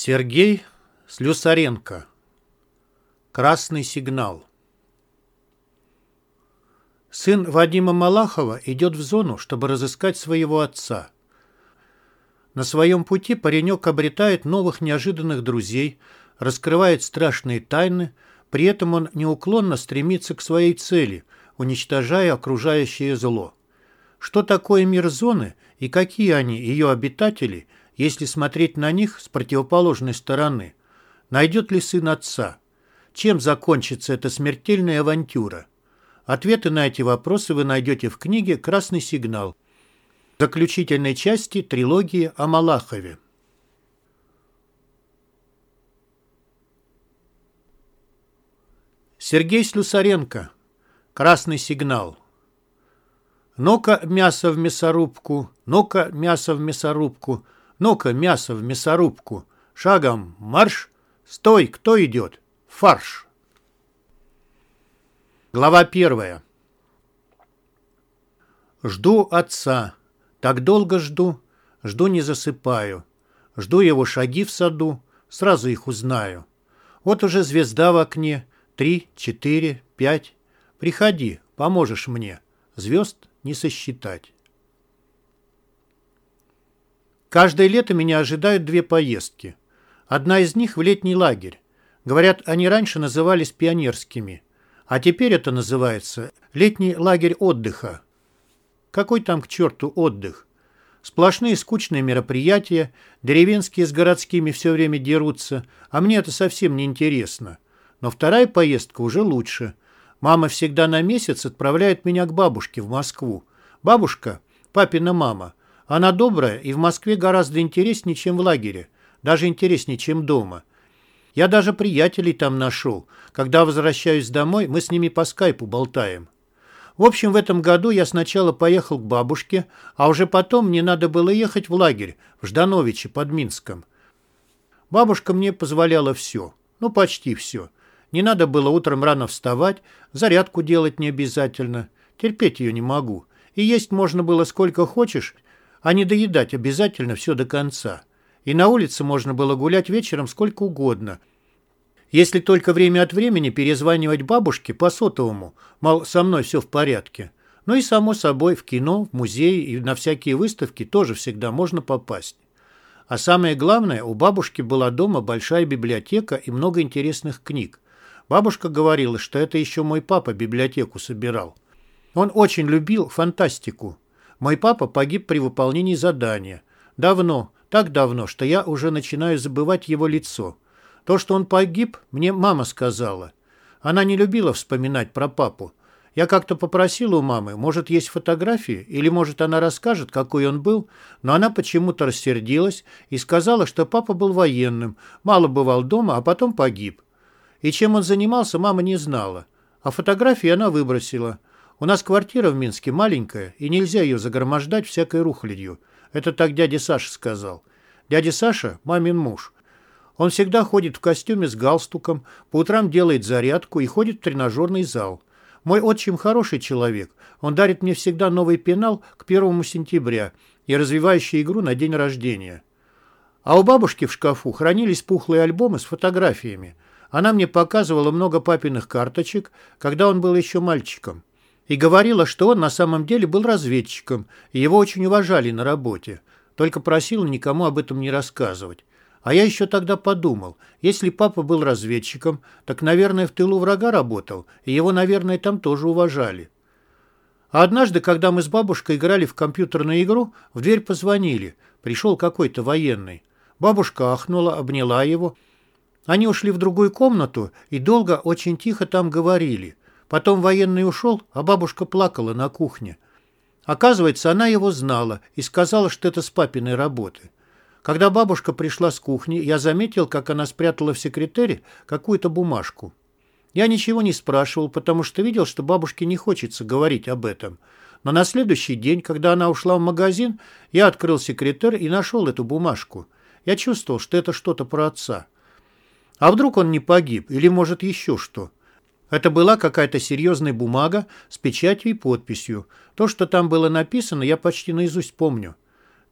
Сергей Слюсаренко Красный сигнал Сын Вадима Малахова идет в зону, чтобы разыскать своего отца. На своем пути паренек обретает новых неожиданных друзей, раскрывает страшные тайны, при этом он неуклонно стремится к своей цели, уничтожая окружающее зло. Что такое мир зоны и какие они, ее обитатели – если смотреть на них с противоположной стороны. Найдет ли сын отца? Чем закончится эта смертельная авантюра? Ответы на эти вопросы вы найдете в книге «Красный сигнал» заключительной части трилогии о Малахове. Сергей Слюсаренко. Красный сигнал. Ну-ка мясо в мясорубку, ну-ка мясо в мясорубку – ну-ка, мясо в мясорубку. Шагом марш. Стой, кто идет? Фарш. Глава первая. Жду отца. Так долго жду. Жду не засыпаю. Жду его шаги в саду. Сразу их узнаю. Вот уже звезда в окне. Три, четыре, пять. Приходи, поможешь мне. Звезд не сосчитать. Каждое лето меня ожидают две поездки. Одна из них в летний лагерь. Говорят, они раньше назывались пионерскими. А теперь это называется летний лагерь отдыха. Какой там к черту отдых? Сплошные скучные мероприятия, деревенские с городскими все время дерутся, а мне это совсем не интересно. Но вторая поездка уже лучше. Мама всегда на месяц отправляет меня к бабушке в Москву. Бабушка, папина мама, она добрая и в Москве гораздо интереснее, чем в лагере. Даже интереснее, чем дома. Я даже приятелей там нашел. Когда возвращаюсь домой, мы с ними по скайпу болтаем. В общем, в этом году я сначала поехал к бабушке, а уже потом мне надо было ехать в лагерь, в Ждановиче под Минском. Бабушка мне позволяла все. Ну, почти все. Не надо было утром рано вставать, зарядку делать не обязательно. Терпеть ее не могу. И есть можно было сколько хочешь, а не доедать обязательно все до конца. И на улице можно было гулять вечером сколько угодно. Если только время от времени перезванивать бабушке по сотовому, мол, со мной все в порядке. Ну и, само собой, в кино, в музей и на всякие выставки тоже всегда можно попасть. А самое главное, у бабушки была дома большая библиотека и много интересных книг. Бабушка говорила, что это еще мой папа библиотеку собирал. Он очень любил фантастику, мой папа погиб при выполнении задания. Давно, так давно, что я уже начинаю забывать его лицо. То, что он погиб, мне мама сказала. Она не любила вспоминать про папу. Я как-то попросил у мамы, может, есть фотографии, или, может, она расскажет, какой он был, но она почему-то рассердилась и сказала, что папа был военным, мало бывал дома, а потом погиб. И чем он занимался, мама не знала. А фотографии она выбросила. У нас квартира в Минске маленькая, и нельзя ее загромождать всякой рухлядью. Это так дядя Саша сказал. Дядя Саша – мамин муж. Он всегда ходит в костюме с галстуком, по утрам делает зарядку и ходит в тренажерный зал. Мой отчим хороший человек. Он дарит мне всегда новый пенал к первому сентября и развивающий игру на день рождения. А у бабушки в шкафу хранились пухлые альбомы с фотографиями. Она мне показывала много папиных карточек, когда он был еще мальчиком и говорила, что он на самом деле был разведчиком, и его очень уважали на работе, только просила никому об этом не рассказывать. А я еще тогда подумал, если папа был разведчиком, так, наверное, в тылу врага работал, и его, наверное, там тоже уважали. А однажды, когда мы с бабушкой играли в компьютерную игру, в дверь позвонили. Пришел какой-то военный. Бабушка ахнула, обняла его. Они ушли в другую комнату и долго, очень тихо там говорили. Потом военный ушел, а бабушка плакала на кухне. Оказывается, она его знала и сказала, что это с папиной работы. Когда бабушка пришла с кухни, я заметил, как она спрятала в секретаре какую-то бумажку. Я ничего не спрашивал, потому что видел, что бабушке не хочется говорить об этом. Но на следующий день, когда она ушла в магазин, я открыл секретарь и нашел эту бумажку. Я чувствовал, что это что-то про отца. А вдруг он не погиб? Или, может, еще что? Это была какая-то серьезная бумага с печатью и подписью. То, что там было написано, я почти наизусть помню.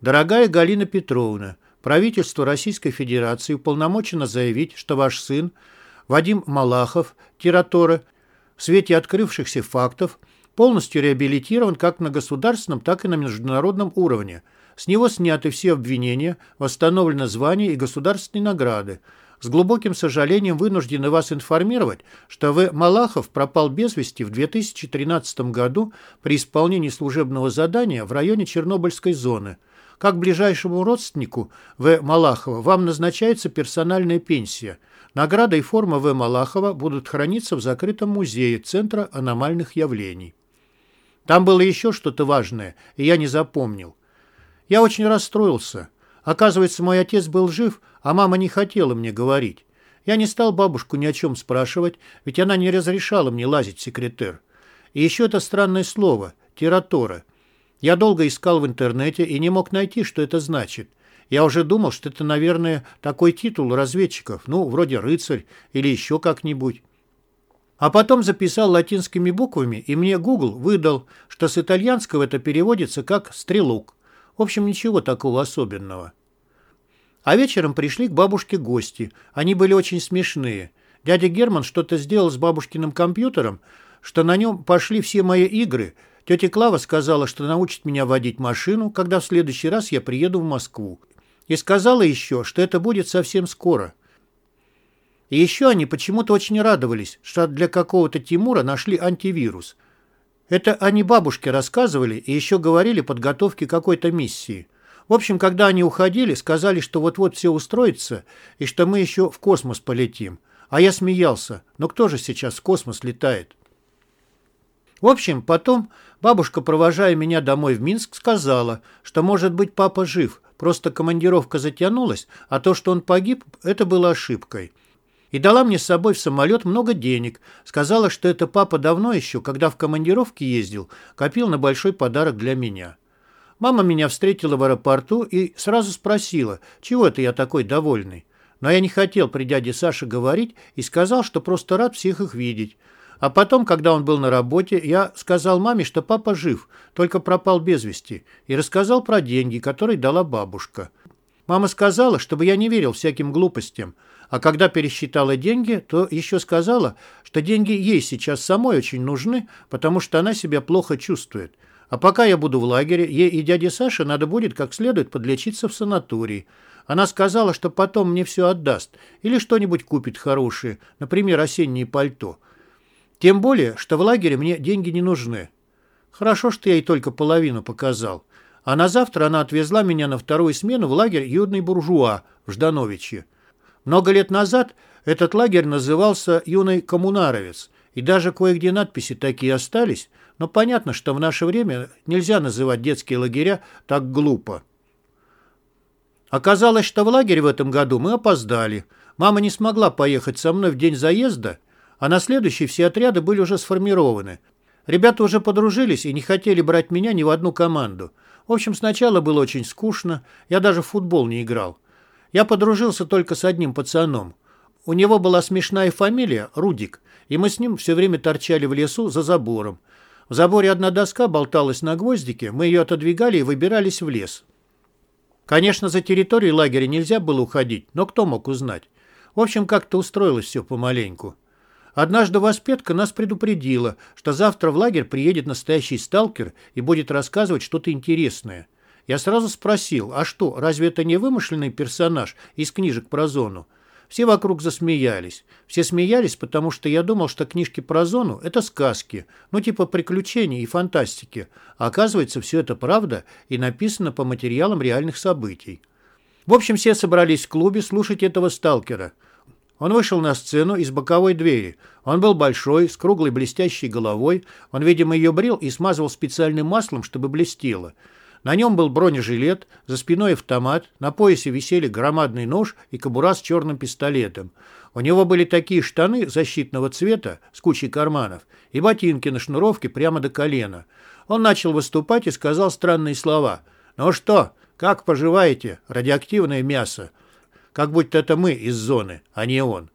«Дорогая Галина Петровна, правительство Российской Федерации уполномочено заявить, что ваш сын Вадим Малахов, Тиратора, в свете открывшихся фактов, полностью реабилитирован как на государственном, так и на международном уровне. С него сняты все обвинения, восстановлено звание и государственные награды. С глубоким сожалением вынуждены вас информировать, что В. Малахов пропал без вести в 2013 году при исполнении служебного задания в районе Чернобыльской зоны. Как ближайшему родственнику В. Малахова вам назначается персональная пенсия. Награда и форма В. Малахова будут храниться в закрытом музее Центра аномальных явлений. Там было еще что-то важное, и я не запомнил. Я очень расстроился. Оказывается, мой отец был жив, а мама не хотела мне говорить. Я не стал бабушку ни о чем спрашивать, ведь она не разрешала мне лазить в секретер. И еще это странное слово – тератора. Я долго искал в интернете и не мог найти, что это значит. Я уже думал, что это, наверное, такой титул разведчиков, ну, вроде рыцарь или еще как-нибудь. А потом записал латинскими буквами, и мне Google выдал, что с итальянского это переводится как «стрелок». В общем, ничего такого особенного. А вечером пришли к бабушке гости. Они были очень смешные. Дядя Герман что-то сделал с бабушкиным компьютером, что на нем пошли все мои игры. Тетя Клава сказала, что научит меня водить машину, когда в следующий раз я приеду в Москву. И сказала еще, что это будет совсем скоро. И еще они почему-то очень радовались, что для какого-то Тимура нашли антивирус – это они бабушке рассказывали и еще говорили подготовки какой-то миссии. В общем, когда они уходили, сказали, что вот-вот все устроится и что мы еще в космос полетим. А я смеялся. Но кто же сейчас в космос летает? В общем, потом бабушка, провожая меня домой в Минск, сказала, что, может быть, папа жив, просто командировка затянулась, а то, что он погиб, это было ошибкой и дала мне с собой в самолет много денег. Сказала, что это папа давно еще, когда в командировке ездил, копил на большой подарок для меня. Мама меня встретила в аэропорту и сразу спросила, чего это я такой довольный. Но я не хотел при дяде Саше говорить и сказал, что просто рад всех их видеть. А потом, когда он был на работе, я сказал маме, что папа жив, только пропал без вести, и рассказал про деньги, которые дала бабушка. Мама сказала, чтобы я не верил всяким глупостям, а когда пересчитала деньги, то еще сказала, что деньги ей сейчас самой очень нужны, потому что она себя плохо чувствует. А пока я буду в лагере, ей и дяде Саше надо будет как следует подлечиться в санатории. Она сказала, что потом мне все отдаст или что-нибудь купит хорошее, например, осеннее пальто. Тем более, что в лагере мне деньги не нужны. Хорошо, что я ей только половину показал. А на завтра она отвезла меня на вторую смену в лагерь юный буржуа в Ждановиче. Много лет назад этот лагерь назывался «Юный коммунаровец», и даже кое-где надписи такие остались, но понятно, что в наше время нельзя называть детские лагеря так глупо. Оказалось, что в лагерь в этом году мы опоздали. Мама не смогла поехать со мной в день заезда, а на следующий все отряды были уже сформированы. Ребята уже подружились и не хотели брать меня ни в одну команду. В общем, сначала было очень скучно, я даже в футбол не играл. Я подружился только с одним пацаном. У него была смешная фамилия – Рудик, и мы с ним все время торчали в лесу за забором. В заборе одна доска болталась на гвоздике, мы ее отодвигали и выбирались в лес. Конечно, за территорией лагеря нельзя было уходить, но кто мог узнать? В общем, как-то устроилось все помаленьку. Однажды воспетка нас предупредила, что завтра в лагерь приедет настоящий сталкер и будет рассказывать что-то интересное – я сразу спросил, а что, разве это не вымышленный персонаж из книжек про зону? Все вокруг засмеялись. Все смеялись, потому что я думал, что книжки про зону – это сказки, ну типа приключений и фантастики. А оказывается, все это правда и написано по материалам реальных событий. В общем, все собрались в клубе слушать этого сталкера. Он вышел на сцену из боковой двери. Он был большой, с круглой блестящей головой. Он, видимо, ее брил и смазывал специальным маслом, чтобы блестело. На нем был бронежилет, за спиной автомат, на поясе висели громадный нож и кобура с черным пистолетом. У него были такие штаны защитного цвета с кучей карманов и ботинки на шнуровке прямо до колена. Он начал выступать и сказал странные слова. «Ну что, как поживаете, радиоактивное мясо?» Как будто это мы из зоны, а не он.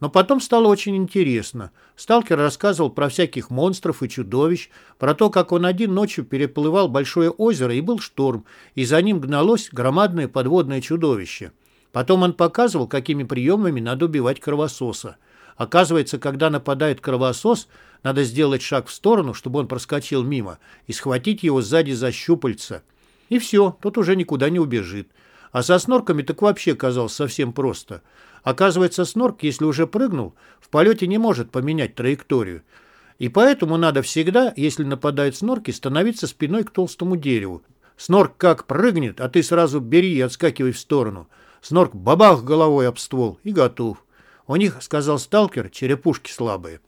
Но потом стало очень интересно. Сталкер рассказывал про всяких монстров и чудовищ, про то, как он один ночью переплывал большое озеро и был шторм, и за ним гналось громадное подводное чудовище. Потом он показывал, какими приемами надо убивать кровососа. Оказывается, когда нападает кровосос, надо сделать шаг в сторону, чтобы он проскочил мимо, и схватить его сзади за щупальца. И все, тот уже никуда не убежит. А со снорками так вообще казалось совсем просто. Оказывается, снорк, если уже прыгнул, в полете не может поменять траекторию. И поэтому надо всегда, если нападают снорки, становиться спиной к толстому дереву. Снорк как прыгнет, а ты сразу бери и отскакивай в сторону. Снорк бабах головой об ствол и готов. У них, сказал сталкер, черепушки слабые.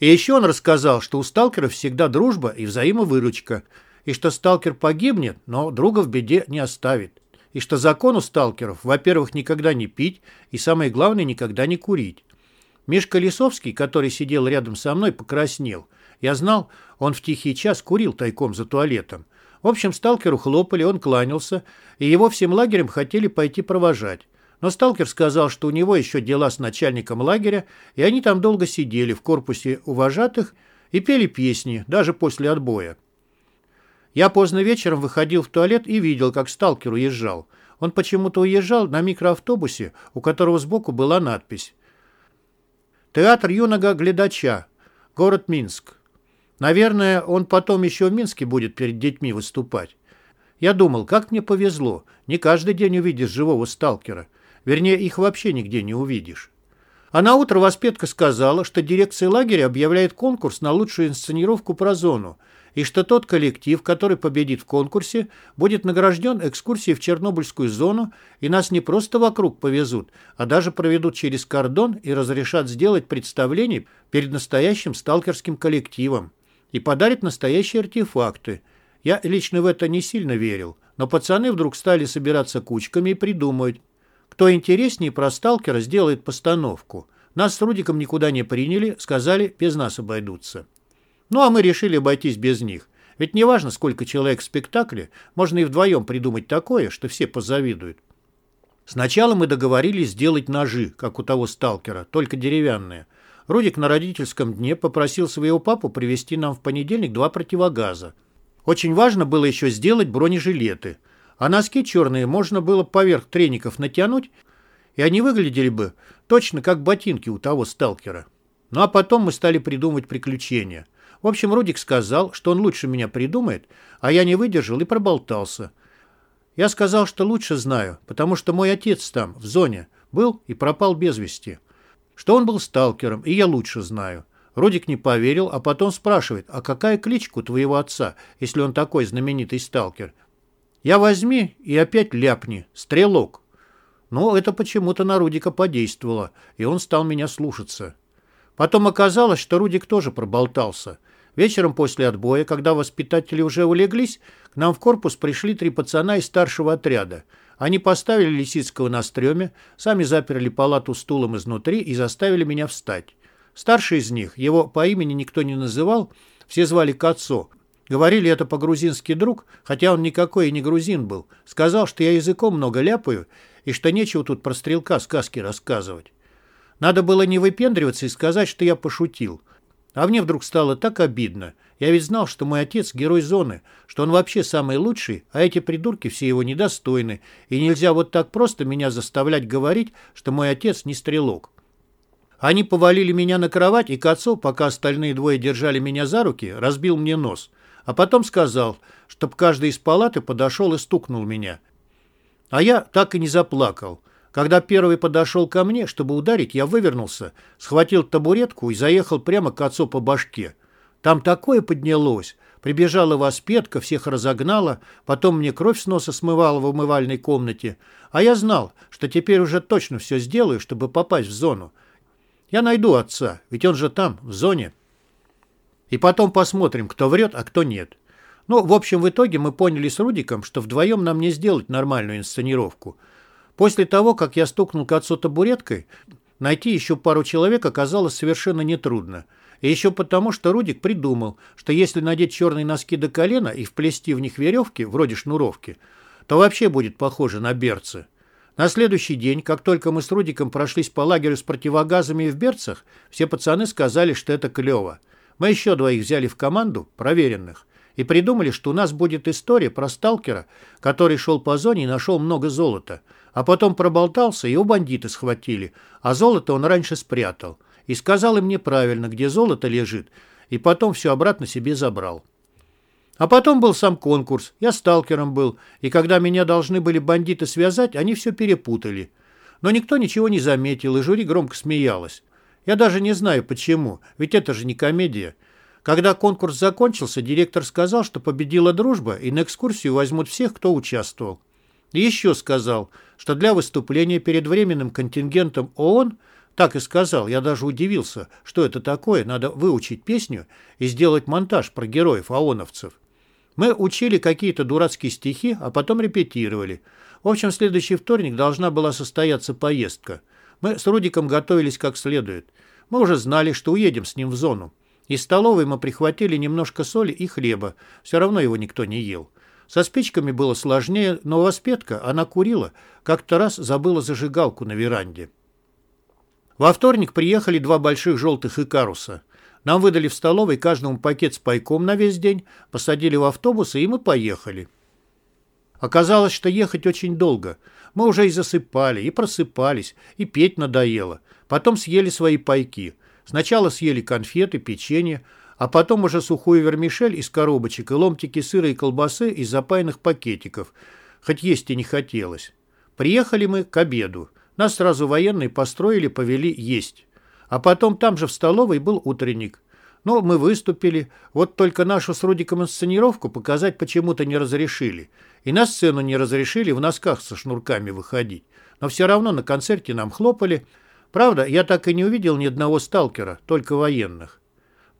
И еще он рассказал, что у сталкеров всегда дружба и взаимовыручка – и что сталкер погибнет, но друга в беде не оставит, и что закон у сталкеров, во-первых, никогда не пить, и самое главное, никогда не курить. Мишка Лисовский, который сидел рядом со мной, покраснел. Я знал, он в тихий час курил тайком за туалетом. В общем, сталкеру хлопали, он кланялся, и его всем лагерем хотели пойти провожать. Но сталкер сказал, что у него еще дела с начальником лагеря, и они там долго сидели в корпусе уважатых и пели песни, даже после отбоя. Я поздно вечером выходил в туалет и видел, как сталкер уезжал. Он почему-то уезжал на микроавтобусе, у которого сбоку была надпись. Театр юного глядача. Город Минск. Наверное, он потом еще в Минске будет перед детьми выступать. Я думал, как мне повезло. Не каждый день увидишь живого сталкера. Вернее, их вообще нигде не увидишь. А на утро воспетка сказала, что дирекция лагеря объявляет конкурс на лучшую инсценировку про зону – и что тот коллектив, который победит в конкурсе, будет награжден экскурсией в Чернобыльскую зону, и нас не просто вокруг повезут, а даже проведут через кордон и разрешат сделать представление перед настоящим сталкерским коллективом и подарят настоящие артефакты. Я лично в это не сильно верил, но пацаны вдруг стали собираться кучками и придумывать, кто интереснее про сталкера сделает постановку. Нас с Рудиком никуда не приняли, сказали, без нас обойдутся. Ну, а мы решили обойтись без них. Ведь неважно, сколько человек в спектакле, можно и вдвоем придумать такое, что все позавидуют. Сначала мы договорились сделать ножи, как у того сталкера, только деревянные. Рудик на родительском дне попросил своего папу привезти нам в понедельник два противогаза. Очень важно было еще сделать бронежилеты. А носки черные можно было поверх треников натянуть, и они выглядели бы точно как ботинки у того сталкера. Ну а потом мы стали придумывать приключения. В общем, Рудик сказал, что он лучше меня придумает, а я не выдержал и проболтался. Я сказал, что лучше знаю, потому что мой отец там, в зоне, был и пропал без вести. Что он был сталкером, и я лучше знаю. Рудик не поверил, а потом спрашивает, а какая кличка у твоего отца, если он такой знаменитый сталкер? Я возьми и опять ляпни. Стрелок. Но это почему-то на Рудика подействовало, и он стал меня слушаться. Потом оказалось, что Рудик тоже проболтался – Вечером после отбоя, когда воспитатели уже улеглись, к нам в корпус пришли три пацана из старшего отряда. Они поставили Лисицкого на стреме, сами заперли палату стулом изнутри и заставили меня встать. Старший из них, его по имени никто не называл, все звали Кацо. Говорили это по-грузински друг, хотя он никакой и не грузин был. Сказал, что я языком много ляпаю и что нечего тут про стрелка сказки рассказывать. Надо было не выпендриваться и сказать, что я пошутил. А мне вдруг стало так обидно. Я ведь знал, что мой отец герой зоны, что он вообще самый лучший, а эти придурки все его недостойны, и нельзя вот так просто меня заставлять говорить, что мой отец не стрелок. Они повалили меня на кровать, и к отцу, пока остальные двое держали меня за руки, разбил мне нос. А потом сказал, чтоб каждый из палаты подошел и стукнул меня. А я так и не заплакал. Когда первый подошел ко мне, чтобы ударить, я вывернулся, схватил табуретку и заехал прямо к отцу по башке. Там такое поднялось. Прибежала воспетка, всех разогнала, потом мне кровь с носа смывала в умывальной комнате. А я знал, что теперь уже точно все сделаю, чтобы попасть в зону. Я найду отца, ведь он же там, в зоне. И потом посмотрим, кто врет, а кто нет. Ну, в общем, в итоге мы поняли с Рудиком, что вдвоем нам не сделать нормальную инсценировку. После того, как я стукнул к отцу табуреткой, найти еще пару человек оказалось совершенно нетрудно. И еще потому, что Рудик придумал, что если надеть черные носки до колена и вплести в них веревки, вроде шнуровки, то вообще будет похоже на берцы. На следующий день, как только мы с Рудиком прошлись по лагерю с противогазами в берцах, все пацаны сказали, что это клево. Мы еще двоих взяли в команду, проверенных, и придумали, что у нас будет история про сталкера, который шел по зоне и нашел много золота, а потом проболтался, его бандиты схватили, а золото он раньше спрятал и сказал им неправильно, где золото лежит, и потом все обратно себе забрал. А потом был сам конкурс, я сталкером был, и когда меня должны были бандиты связать, они все перепутали. Но никто ничего не заметил, и жюри громко смеялось. Я даже не знаю почему, ведь это же не комедия. Когда конкурс закончился, директор сказал, что победила дружба, и на экскурсию возьмут всех, кто участвовал. И еще сказал, что для выступления перед временным контингентом ООН – так и сказал, я даже удивился, что это такое, надо выучить песню и сделать монтаж про героев-аоновцев. Мы учили какие-то дурацкие стихи, а потом репетировали. В общем, следующий вторник должна была состояться поездка. Мы с Рудиком готовились как следует. Мы уже знали, что уедем с ним в зону. Из столовой мы прихватили немножко соли и хлеба, все равно его никто не ел. Со спичками было сложнее, но воспетка, она курила, как-то раз забыла зажигалку на веранде. Во вторник приехали два больших желтых икаруса. Нам выдали в столовой каждому пакет с пайком на весь день, посадили в автобус, и мы поехали. Оказалось, что ехать очень долго. Мы уже и засыпали, и просыпались, и петь надоело. Потом съели свои пайки. Сначала съели конфеты, печенье, а потом уже сухую вермишель из коробочек и ломтики сыра и колбасы из запаянных пакетиков, хоть есть и не хотелось. Приехали мы к обеду. Нас сразу военные построили, повели есть. А потом там же в столовой был утренник. Ну, мы выступили, вот только нашу с Рудиком инсценировку показать почему-то не разрешили. И на сцену не разрешили в носках со шнурками выходить. Но все равно на концерте нам хлопали. Правда, я так и не увидел ни одного сталкера, только военных.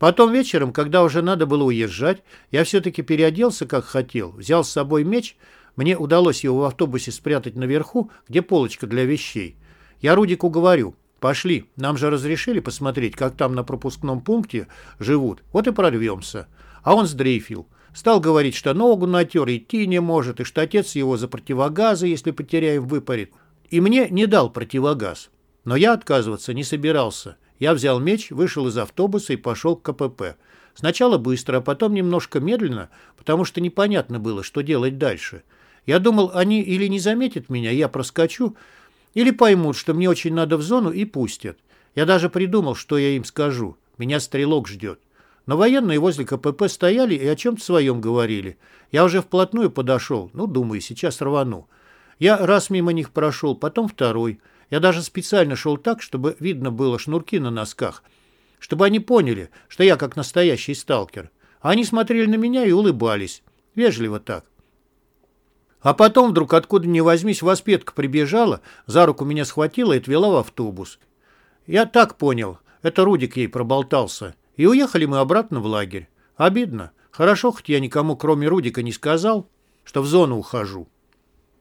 Потом вечером, когда уже надо было уезжать, я все-таки переоделся, как хотел, взял с собой меч – мне удалось его в автобусе спрятать наверху, где полочка для вещей. Я Рудику говорю, пошли, нам же разрешили посмотреть, как там на пропускном пункте живут, вот и прорвемся. А он сдрейфил. Стал говорить, что ногу натер, идти не может, и что отец его за противогазы, если потеряем, выпарит. И мне не дал противогаз. Но я отказываться не собирался. Я взял меч, вышел из автобуса и пошел к КПП. Сначала быстро, а потом немножко медленно, потому что непонятно было, что делать дальше. Я думал, они или не заметят меня, я проскочу, или поймут, что мне очень надо в зону и пустят. Я даже придумал, что я им скажу. Меня стрелок ждет. Но военные возле КПП стояли и о чем-то своем говорили. Я уже вплотную подошел. Ну, думаю, сейчас рвану. Я раз мимо них прошел, потом второй. Я даже специально шел так, чтобы видно было шнурки на носках. Чтобы они поняли, что я как настоящий сталкер. А они смотрели на меня и улыбались. Вежливо так. А потом вдруг откуда ни возьмись воспетка прибежала, за руку меня схватила и отвела в автобус. Я так понял, это Рудик ей проболтался. И уехали мы обратно в лагерь. Обидно. Хорошо, хоть я никому, кроме Рудика, не сказал, что в зону ухожу.